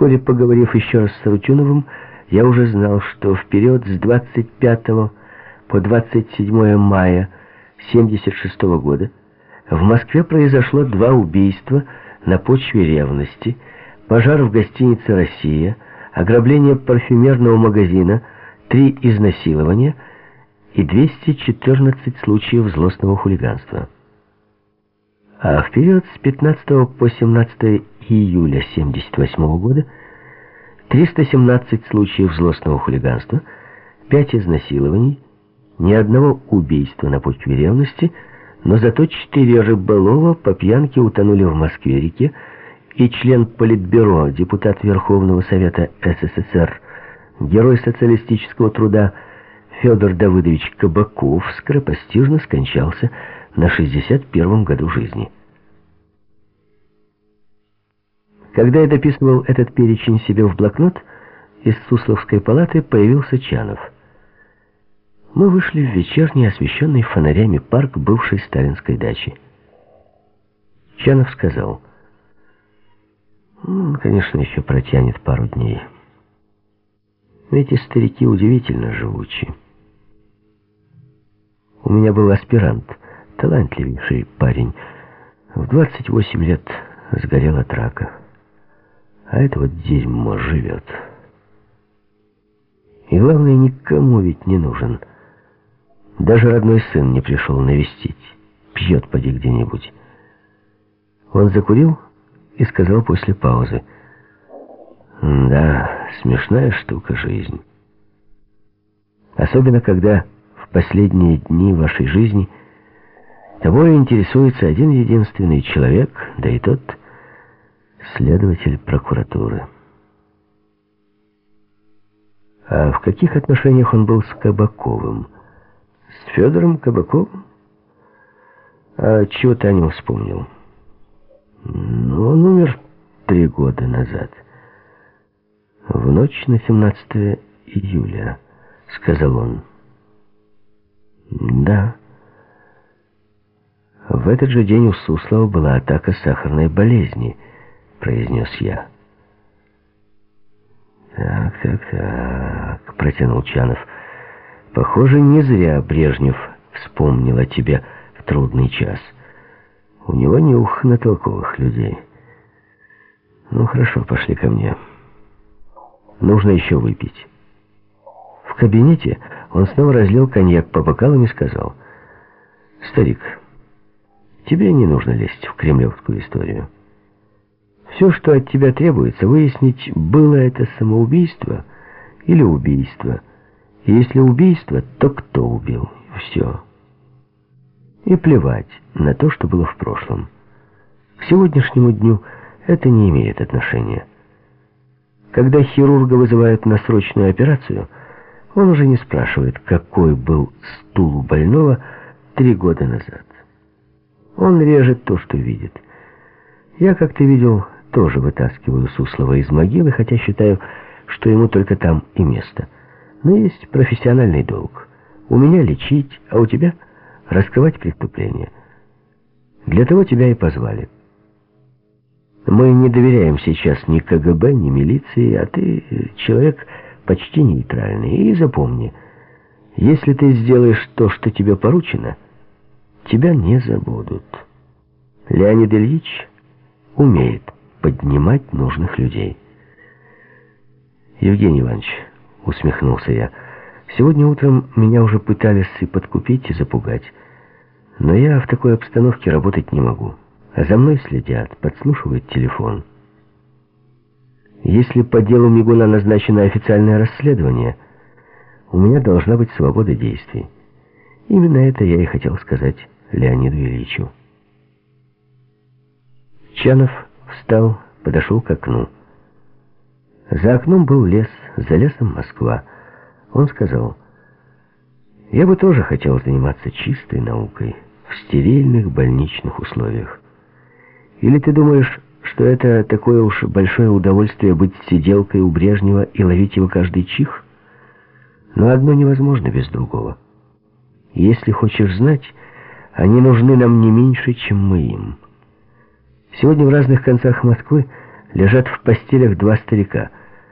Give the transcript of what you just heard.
Вскоре, поговорив еще раз с Рутюновым, я уже знал, что в период с 25 по 27 мая 1976 года в Москве произошло два убийства на почве ревности, пожар в гостинице «Россия», ограбление парфюмерного магазина, три изнасилования и 214 случаев злостного хулиганства. А в период с 15 по 17 июля 1978 года 317 случаев злостного хулиганства, 5 изнасилований, ни одного убийства на почве ревности, но зато четыре рыболова по пьянке утонули в Москве-реке, и член Политбюро, депутат Верховного Совета СССР, герой социалистического труда Федор Давыдович Кабаков скоропостижно скончался на 61-м году жизни. Когда я дописывал этот перечень себе в блокнот, из Сусловской палаты появился Чанов. Мы вышли в вечерний, освещенный фонарями парк бывшей сталинской дачи. Чанов сказал, «Ну, конечно, еще протянет пару дней. Эти старики удивительно живучи. У меня был аспирант, талантливейший парень. В 28 лет сгорел от рака. А это вот дерьмо живет. И главное, никому ведь не нужен. Даже родной сын не пришел навестить. Пьет поди где-нибудь. Он закурил и сказал после паузы. Да, смешная штука жизнь. Особенно, когда последние дни вашей жизни тобой интересуется один единственный человек, да и тот следователь прокуратуры. А в каких отношениях он был с Кабаковым? С Федором Кабаковым? А чего ты о нем вспомнил? Ну, он умер три года назад. В ночь на 17 июля, сказал он. Да. В этот же день у Суслова была атака сахарной болезни, произнес я. Так, так, так, протянул Чанов. Похоже, не зря Брежнев вспомнил о тебе в трудный час. У него нюх на толковых людей. Ну, хорошо, пошли ко мне. Нужно еще выпить. В кабинете он снова разлил коньяк по бокалам и сказал, «Старик, тебе не нужно лезть в кремлевскую историю. Все, что от тебя требуется, выяснить, было это самоубийство или убийство. Если убийство, то кто убил? Все. И плевать на то, что было в прошлом. К сегодняшнему дню это не имеет отношения. Когда хирурга вызывают на срочную операцию – он уже не спрашивает, какой был стул у больного три года назад. Он режет то, что видит. Я, как ты видел, тоже вытаскиваю Суслова из могилы, хотя считаю, что ему только там и место. Но есть профессиональный долг. У меня лечить, а у тебя раскрывать преступления. Для того тебя и позвали. Мы не доверяем сейчас ни КГБ, ни милиции, а ты человек почти нейтральный. И запомни, если ты сделаешь то, что тебе поручено, тебя не забудут. Леонид Ильич умеет поднимать нужных людей. Евгений Иванович, усмехнулся я, сегодня утром меня уже пытались и подкупить, и запугать. Но я в такой обстановке работать не могу. А за мной следят, подслушивают телефон. Если по делу Мигуна назначено официальное расследование, у меня должна быть свобода действий. Именно это я и хотел сказать Леониду Ильичу. Чанов встал, подошел к окну. За окном был лес, за лесом Москва. Он сказал, «Я бы тоже хотел заниматься чистой наукой в стерильных больничных условиях. Или ты думаешь, что это такое уж большое удовольствие быть сиделкой у Брежнева и ловить его каждый чих? Но одно невозможно без другого. Если хочешь знать, они нужны нам не меньше, чем мы им. Сегодня в разных концах Москвы лежат в постелях два старика —